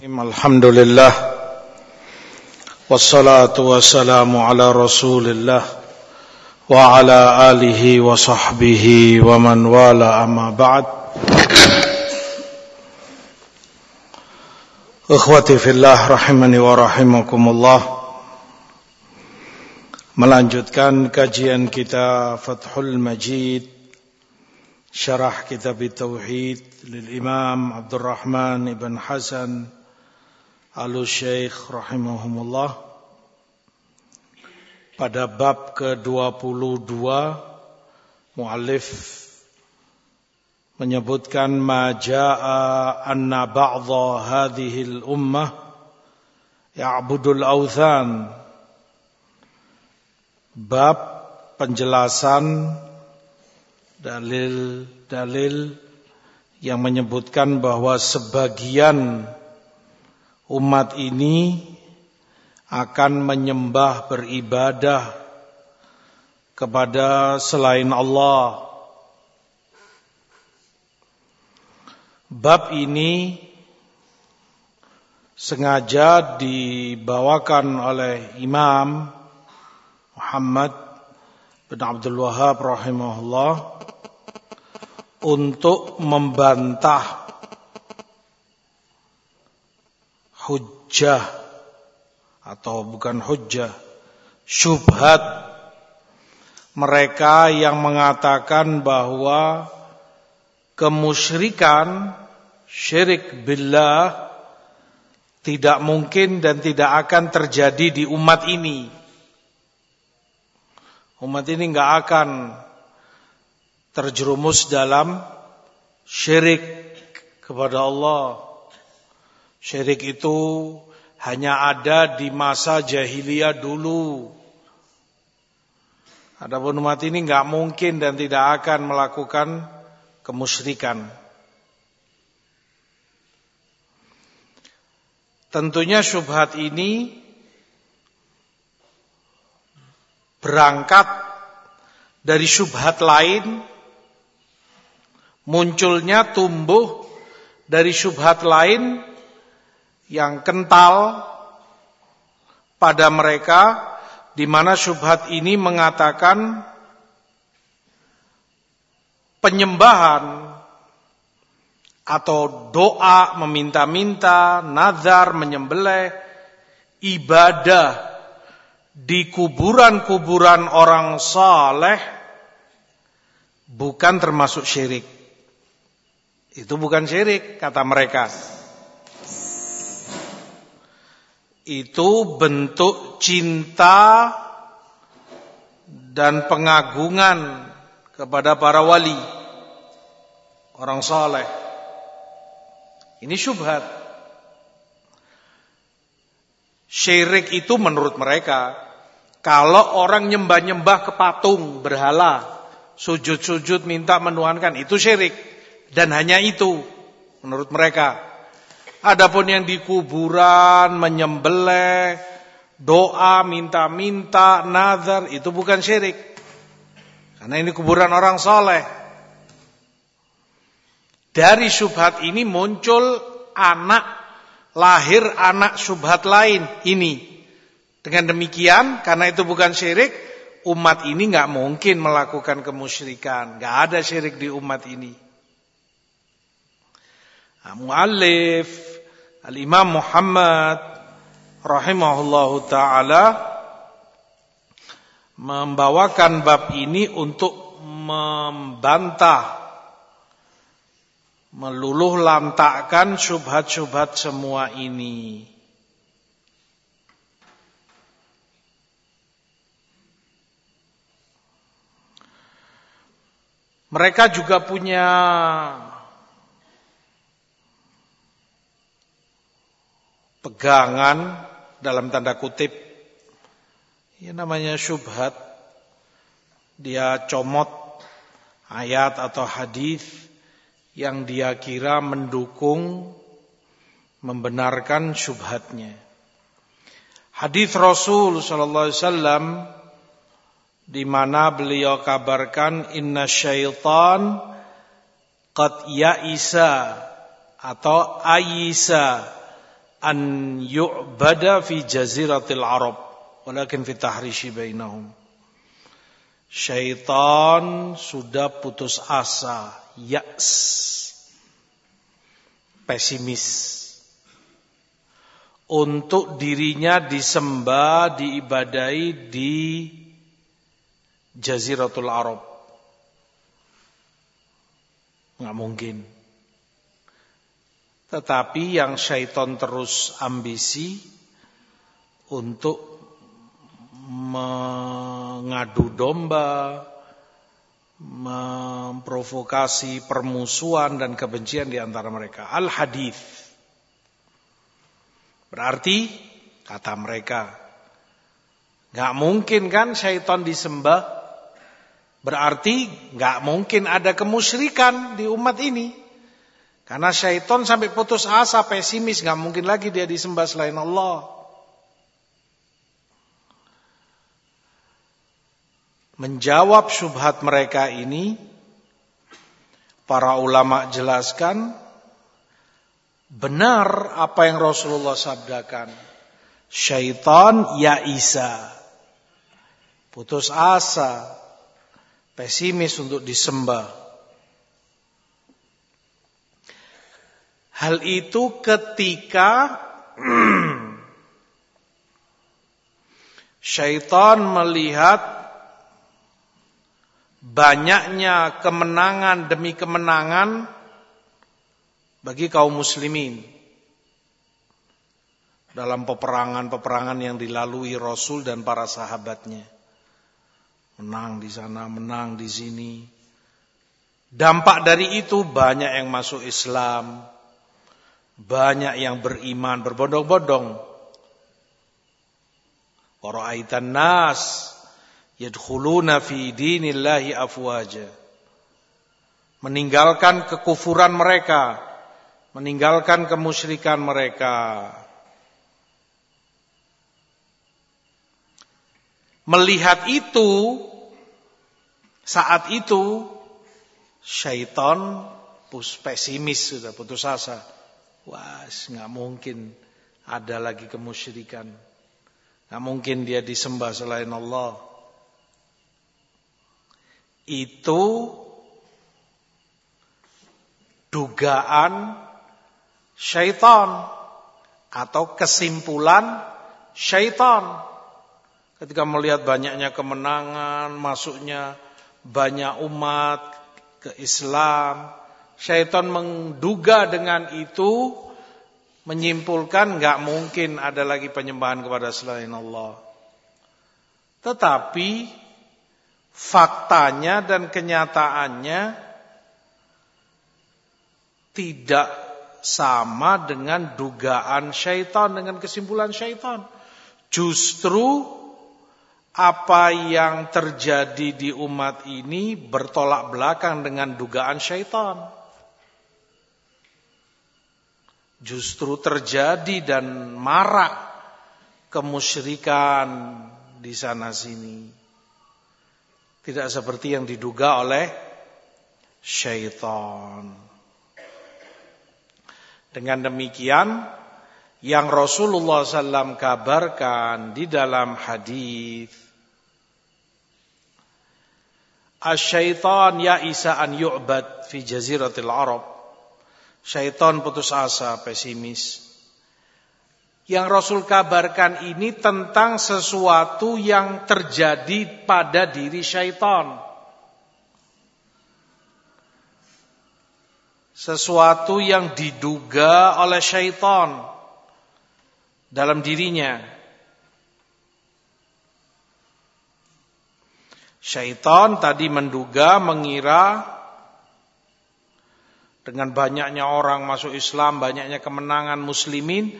الحمد لله والصلاة والسلام على رسول الله وعلى آله وصحبه ومن والى أما بعد. في الله رحمني ورحمكم الله. Melanjutkan kajian kita Fathul Majid syarah kitab Tauhid lil Imam Abdul Rahman ibn Hasan Al-Syeikh rahimahumullah pada bab ke-22 muallif menyebutkan ma jaa anna ba'dha hadhihi al-ummah ya'budul awthan bab penjelasan dalil-dalil yang menyebutkan bahwa sebagian umat ini akan menyembah beribadah kepada selain Allah. Bab ini sengaja dibawakan oleh Imam Muhammad bin Abdul Wahab rahimahullah untuk membantah hujjah atau bukan hujjah, syubhat mereka yang mengatakan bahwa kemusyrikan syirik billah tidak mungkin dan tidak akan terjadi di umat ini. Umat ini nggak akan terjerumus dalam syirik kepada Allah. Syirik itu hanya ada di masa jahiliyah dulu. Adapun umat ini nggak mungkin dan tidak akan melakukan kemusyrikan. Tentunya syubhat ini berangkat dari syubhat lain, munculnya tumbuh dari syubhat lain yang kental pada mereka di mana syubhat ini mengatakan penyembahan atau doa meminta-minta, nazar, menyembelih, ibadah di kuburan-kuburan orang saleh bukan termasuk syirik. Itu bukan syirik kata mereka. Itu bentuk cinta dan pengagungan kepada para wali orang soleh ini syubhat. Syirik itu menurut mereka kalau orang nyembah-nyembah ke patung berhala sujud-sujud minta menuhankan itu syirik. Dan hanya itu menurut mereka Adapun yang di kuburan, menyembelih, doa, minta-minta, nazar, itu bukan syirik. Karena ini kuburan orang soleh. Dari subhat ini muncul anak, lahir anak subhat lain ini. Dengan demikian, karena itu bukan syirik, umat ini nggak mungkin melakukan kemusyrikan. Nggak ada syirik di umat ini. Nah, muallif Al-Imam Muhammad rahimahullahu taala membawakan bab ini untuk membantah meluluh lantakkan syubhat-syubhat semua ini. Mereka juga punya pegangan dalam tanda kutip. Ya namanya syubhat. Dia comot ayat atau hadis yang dia kira mendukung membenarkan syubhatnya. Hadis Rasul sallallahu alaihi wasallam di mana beliau kabarkan inna syaitan qad ya'isa atau ayisa an yu'bada fi jaziratil Arab walakin fi tahrishi bainahum. Syaitan sudah putus asa yaks pesimis. Untuk dirinya disembah diibadai di jaziratul Arab. Nggak mungkin tetapi yang syaitan terus ambisi untuk mengadu domba, memprovokasi permusuhan dan kebencian di antara mereka. Al-hadith. Berarti, kata mereka, nggak mungkin kan syaitan disembah, berarti nggak mungkin ada kemusyrikan di umat ini. Karena syaitan sampai putus asa, pesimis, nggak mungkin lagi dia disembah selain Allah. Menjawab syubhat mereka ini, para ulama jelaskan, benar apa yang Rasulullah sabdakan. Syaitan ya Isa. Putus asa, pesimis untuk disembah. Hal itu ketika syaitan melihat banyaknya kemenangan demi kemenangan bagi kaum muslimin dalam peperangan-peperangan yang dilalui Rasul dan para sahabatnya. Menang di sana, menang di sini. Dampak dari itu banyak yang masuk Islam, banyak yang beriman berbondong-bondong. Wara'aitan nas yadkhuluna fi dinillahi afwaja. Meninggalkan kekufuran mereka, meninggalkan kemusyrikan mereka. Melihat itu, saat itu syaitan pesimis sudah putus asa. Wah, nggak mungkin ada lagi kemusyrikan. Nggak mungkin dia disembah selain Allah. Itu dugaan syaitan atau kesimpulan syaitan. Ketika melihat banyaknya kemenangan, masuknya banyak umat ke Islam, Syaitan menduga dengan itu menyimpulkan nggak mungkin ada lagi penyembahan kepada selain Allah. Tetapi faktanya dan kenyataannya tidak sama dengan dugaan syaitan, dengan kesimpulan syaitan. Justru apa yang terjadi di umat ini bertolak belakang dengan dugaan syaitan justru terjadi dan marak kemusyrikan di sana sini. Tidak seperti yang diduga oleh syaitan. Dengan demikian, yang Rasulullah SAW kabarkan di dalam hadis Asyaitan ya Isa an yu'bad fi jaziratil Arab Syaitan putus asa, pesimis. Yang Rasul kabarkan ini tentang sesuatu yang terjadi pada diri syaitan. Sesuatu yang diduga oleh syaitan dalam dirinya. Syaitan tadi menduga, mengira dengan banyaknya orang masuk Islam, banyaknya kemenangan muslimin,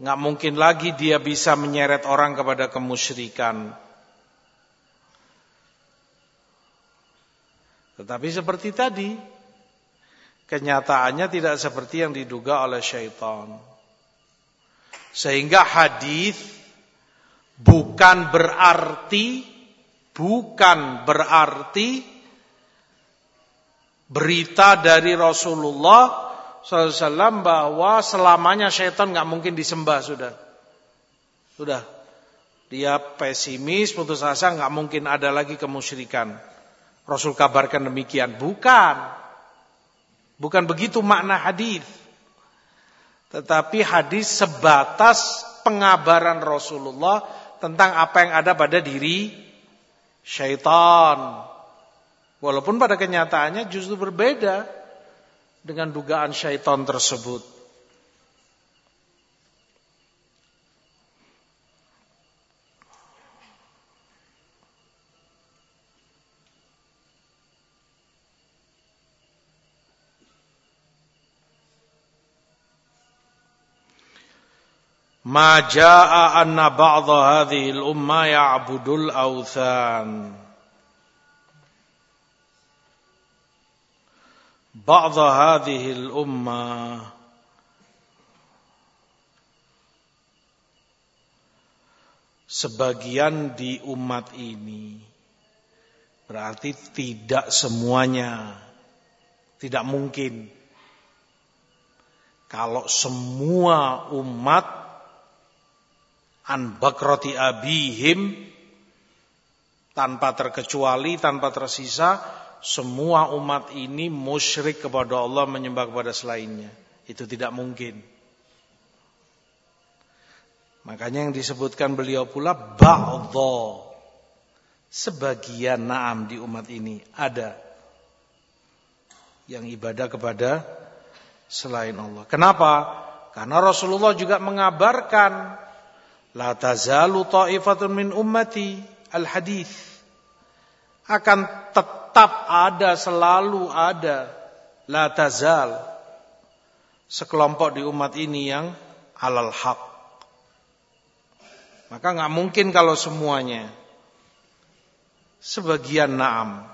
nggak mungkin lagi dia bisa menyeret orang kepada kemusyrikan. Tetapi seperti tadi, kenyataannya tidak seperti yang diduga oleh syaitan. Sehingga hadis bukan berarti bukan berarti berita dari Rasulullah SAW bahwa selamanya syaitan nggak mungkin disembah sudah. Sudah. Dia pesimis, putus asa, nggak mungkin ada lagi kemusyrikan. Rasul kabarkan demikian. Bukan. Bukan begitu makna hadis. Tetapi hadis sebatas pengabaran Rasulullah tentang apa yang ada pada diri syaitan. Walaupun pada kenyataannya justru berbeda dengan dugaan syaitan tersebut. Ma jaa anna ba'dha hadhihi al-umma ya'budul awthan. بعض هذه الأمة sebagian di umat ini berarti tidak semuanya tidak mungkin kalau semua umat an bakrati abihim tanpa terkecuali tanpa tersisa semua umat ini musyrik kepada Allah menyembah kepada selainnya. Itu tidak mungkin. Makanya yang disebutkan beliau pula ba'dha. Sebagian naam di umat ini ada yang ibadah kepada selain Allah. Kenapa? Karena Rasulullah juga mengabarkan la tazalu ta'ifatun min ummati al-hadis akan tetap tetap ada, selalu ada. La tazal. Sekelompok di umat ini yang alal haq. Maka nggak mungkin kalau semuanya. Sebagian naam.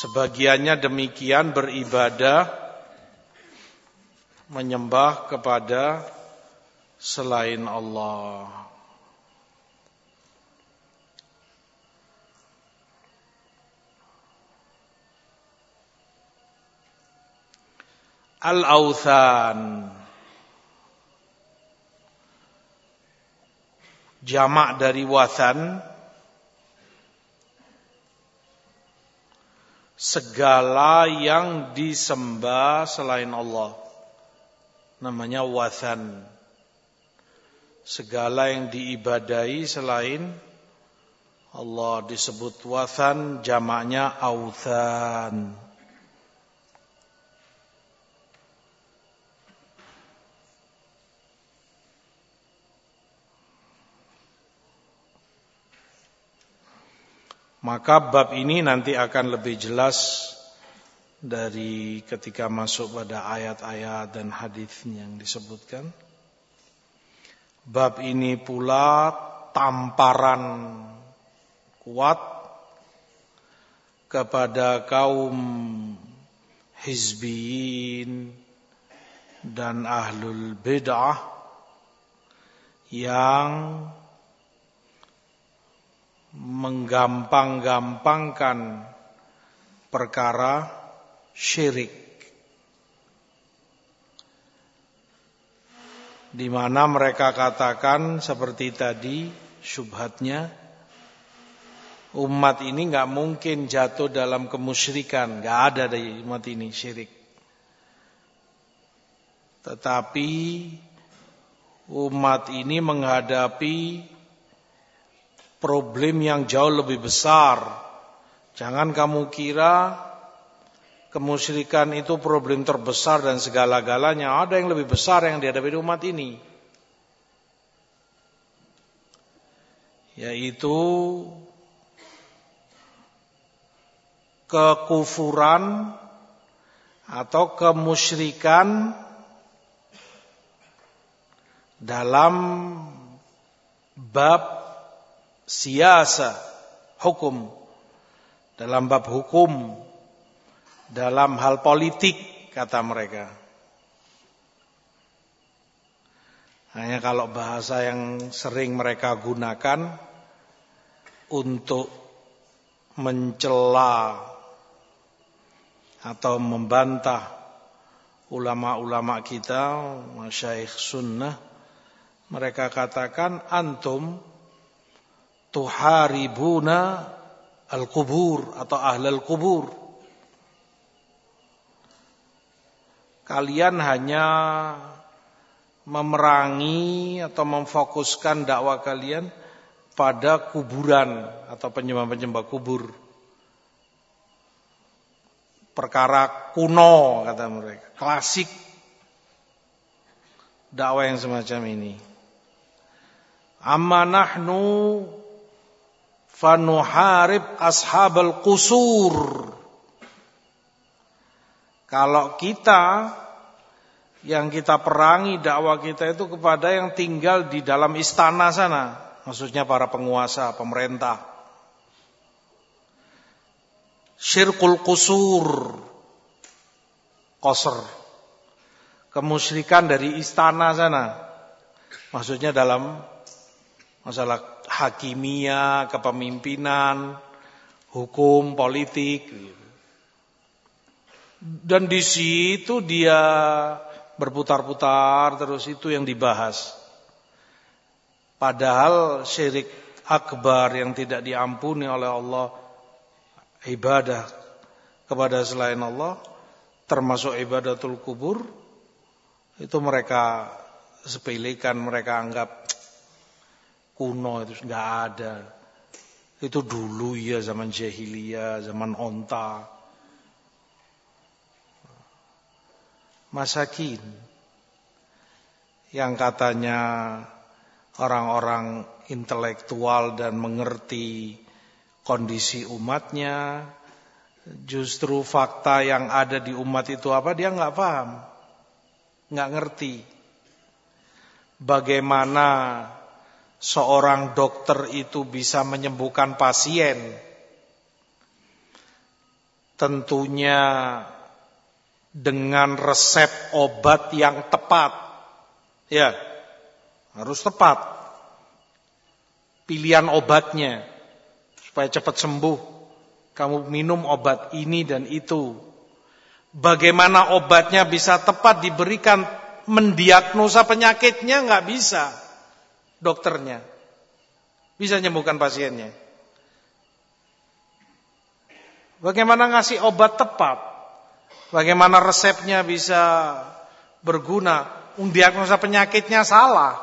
Sebagiannya demikian beribadah menyembah kepada selain Allah. Al-Authan Jamak dari wathan. Segala yang disembah selain Allah. Namanya wathan segala yang diibadai selain Allah disebut wathan jamaknya authan Maka bab ini nanti akan lebih jelas dari ketika masuk pada ayat-ayat dan hadis yang disebutkan. Bab ini pula tamparan kuat kepada kaum hizbiyin dan ahlul bid'ah yang menggampang-gampangkan perkara syirik di mana mereka katakan seperti tadi syubhatnya umat ini nggak mungkin jatuh dalam kemusyrikan, nggak ada dari umat ini syirik. Tetapi umat ini menghadapi problem yang jauh lebih besar. Jangan kamu kira kemusyrikan itu problem terbesar dan segala-galanya. Ada yang lebih besar yang dihadapi umat ini. Yaitu kekufuran atau kemusyrikan dalam bab siasa hukum dalam bab hukum dalam hal politik kata mereka. Hanya kalau bahasa yang sering mereka gunakan untuk mencela atau membantah ulama-ulama kita, masyaikh sunnah, mereka katakan antum tuharibuna al-kubur atau ahlal kubur. Kalian hanya memerangi atau memfokuskan dakwah kalian pada kuburan atau penyembah-penyembah kubur. Perkara kuno kata mereka, klasik dakwah yang semacam ini. Amma nahnu fanuharib ashabal qusur. Kalau kita yang kita perangi dakwah kita itu kepada yang tinggal di dalam istana sana, maksudnya para penguasa, pemerintah. Syirkul qusur. Qasr. Kemusyrikan dari istana sana. Maksudnya dalam masalah hakimia, kepemimpinan, hukum, politik. Dan di situ dia berputar-putar terus itu yang dibahas. Padahal syirik akbar yang tidak diampuni oleh Allah ibadah kepada selain Allah termasuk ibadatul kubur itu mereka sepelekan mereka anggap kuno itu nggak ada. Itu dulu ya zaman jahiliyah, zaman onta. Masakin. Yang katanya orang-orang intelektual dan mengerti kondisi umatnya, justru fakta yang ada di umat itu apa dia nggak paham, nggak ngerti. Bagaimana seorang dokter itu bisa menyembuhkan pasien? Tentunya dengan resep obat yang tepat ya harus tepat pilihan obatnya supaya cepat sembuh kamu minum obat ini dan itu bagaimana obatnya bisa tepat diberikan mendiagnosa penyakitnya nggak bisa dokternya. Bisa menyembuhkan pasiennya. Bagaimana ngasih obat tepat? Bagaimana resepnya bisa berguna? Diagnosa penyakitnya salah.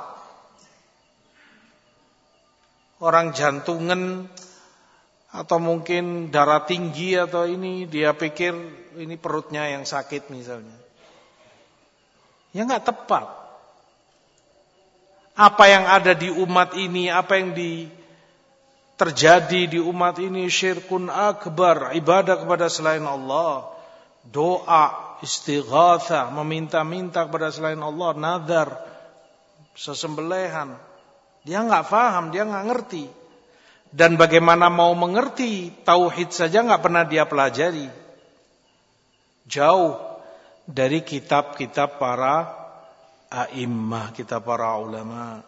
Orang jantungan atau mungkin darah tinggi atau ini dia pikir ini perutnya yang sakit misalnya. Ya nggak tepat apa yang ada di umat ini, apa yang di, terjadi di umat ini syirkun akbar, ibadah kepada selain Allah, doa, istighatha, meminta-minta kepada selain Allah, nadar, sesembelihan. Dia nggak paham, dia nggak ngerti. Dan bagaimana mau mengerti tauhid saja nggak pernah dia pelajari. Jauh dari kitab-kitab para a'immah kita para ulama.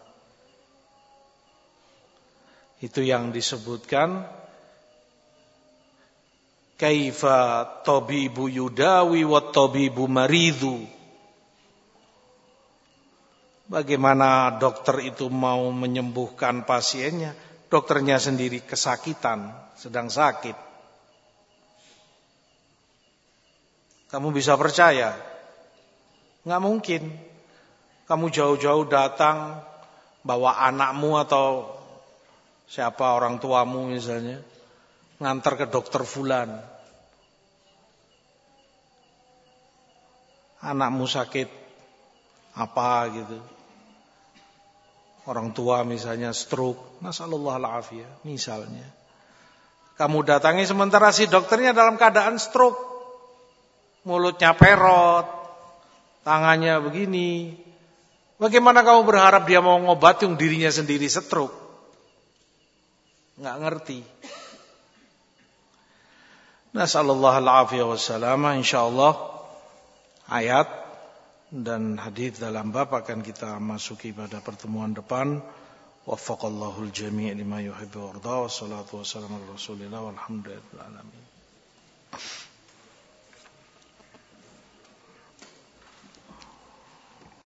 Itu yang disebutkan kaifa tabibu yudawi wa tabibu maridu. Bagaimana dokter itu mau menyembuhkan pasiennya, dokternya sendiri kesakitan, sedang sakit. Kamu bisa percaya? Nggak mungkin. Kamu jauh-jauh datang bawa anakmu atau siapa orang tuamu misalnya ngantar ke dokter fulan. Anakmu sakit apa gitu. Orang tua misalnya stroke, nasallallahu alafiyah misalnya. Kamu datangi sementara si dokternya dalam keadaan stroke. Mulutnya perot, tangannya begini, Bagaimana kamu berharap dia mau ngobati yang dirinya sendiri setruk? Nggak ngerti. Nasallallahu alaihi wasallam insyaallah ayat dan hadis dalam bab akan kita masuki pada pertemuan depan. Waffaqallahu al-jami' lima yuhibbu wa yarda. Wassalatu wassalamu ala Rasulillah walhamdulillahi alamin.